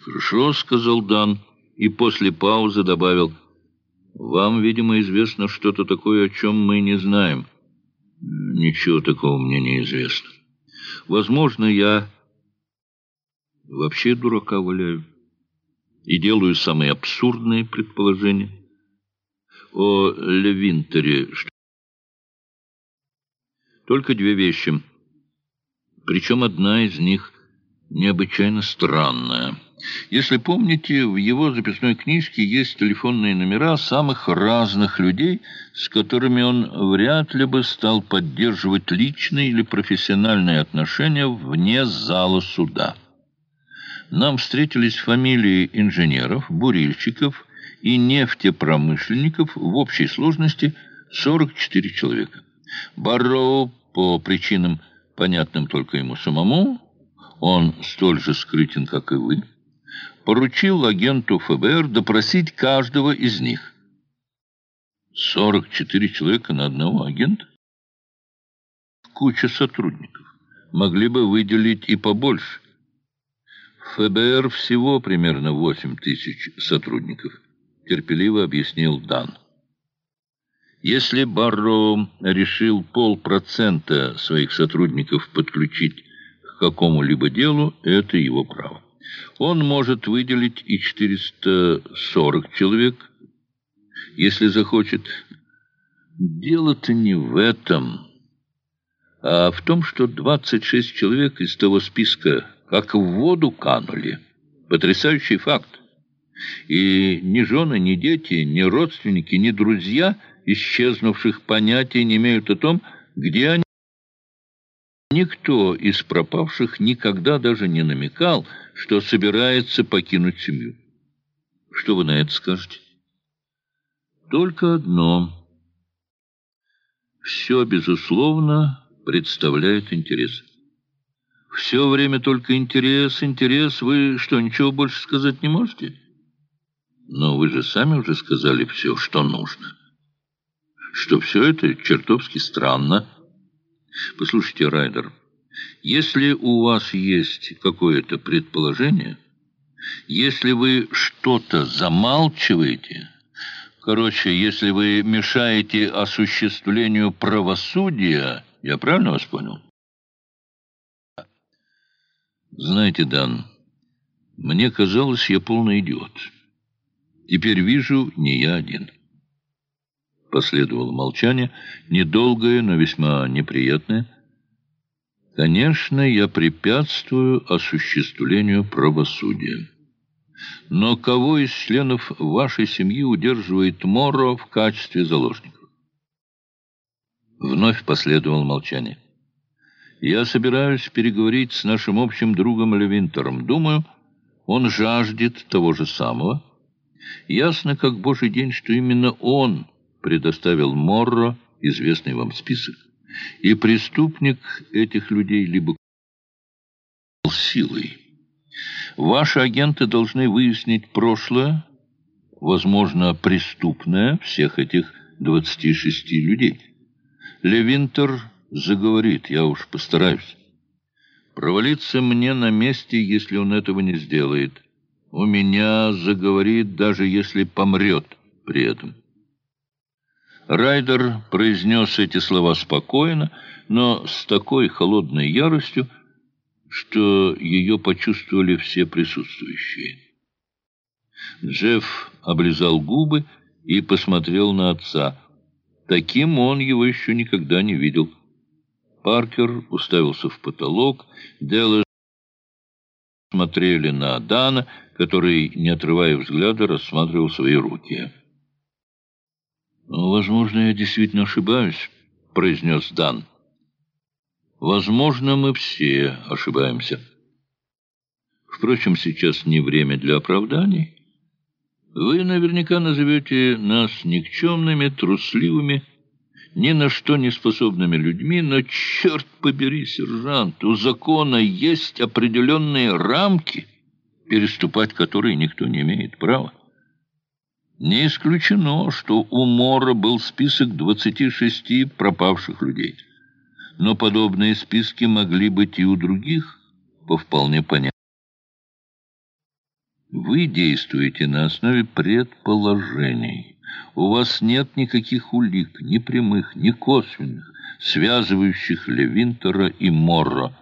«Хорошо», — сказал Дан, и после паузы добавил, «Вам, видимо, известно что-то такое, о чем мы не знаем». «Ничего такого мне не известно. Возможно, я вообще дурака валяю и делаю самые абсурдные предположения о Левинтере. Только две вещи. Причем одна из них необычайно странная. Если помните, в его записной книжке есть телефонные номера самых разных людей, с которыми он вряд ли бы стал поддерживать личные или профессиональные отношения вне зала суда. Нам встретились фамилии инженеров, бурильщиков и нефтепромышленников в общей сложности 44 человека. Барроу по причинам, понятным только ему самому, он столь же скрытен, как и вы, поручил агенту ФБР допросить каждого из них. 44 человека на одного агента? Куча сотрудников. Могли бы выделить и побольше. ФБР всего примерно 8 тысяч сотрудников, терпеливо объяснил Дан. Если Барро решил полпроцента своих сотрудников подключить к какому-либо делу, это его право. Он может выделить и 440 человек, если захочет. Дело-то не в этом, а в том, что 26 человек из того списка как в воду канули. Потрясающий факт. И ни жены, ни дети, ни родственники, ни друзья исчезнувших понятия не имеют о том, где они. Никто из пропавших никогда даже не намекал, что собирается покинуть семью. Что вы на это скажете? Только одно. Все, безусловно, представляет интерес. Все время только интерес, интерес. Вы что, ничего больше сказать не можете? Но вы же сами уже сказали все, что нужно. Что все это чертовски странно. Послушайте, Райдер, если у вас есть какое-то предположение, если вы что-то замалчиваете, короче, если вы мешаете осуществлению правосудия, я правильно вас понял? Знаете, Дан, мне казалось, я полный идиот. Теперь вижу, не я один. Последовало молчание, недолгое, но весьма неприятное. Конечно, я препятствую осуществлению правосудия. Но кого из членов вашей семьи удерживает Моро в качестве заложников? Вновь последовало молчание. Я собираюсь переговорить с нашим общим другом Левинтером. Думаю, он жаждет того же самого. Ясно, как божий день, что именно он предоставил Морро известный вам список. И преступник этих людей либо силой. Ваши агенты должны выяснить прошлое, возможно, преступное всех этих 26 людей. Левинтер заговорит, я уж постараюсь. Провалиться мне на месте, если он этого не сделает. У меня заговорит, даже если помрет при этом. Райдер произнес эти слова спокойно, но с такой холодной яростью, что ее почувствовали все присутствующие. Джефф облизал губы и посмотрел на отца. Таким он его еще никогда не видел. Паркер уставился в потолок, Делла смотрели на Дана, который, не отрывая взгляда, рассматривал свои руки. «Возможно, я действительно ошибаюсь», — произнес Дан. «Возможно, мы все ошибаемся. Впрочем, сейчас не время для оправданий. Вы наверняка назовете нас никчемными, трусливыми, ни на что не способными людьми, но, черт побери, сержант, у закона есть определенные рамки, переступать которые никто не имеет права. Не исключено, что у Мора был список 26 пропавших людей. Но подобные списки могли быть и у других, по вполне понятным. Вы действуете на основе предположений. У вас нет никаких улик, ни прямых, ни косвенных, связывающих Левинтера и Морро.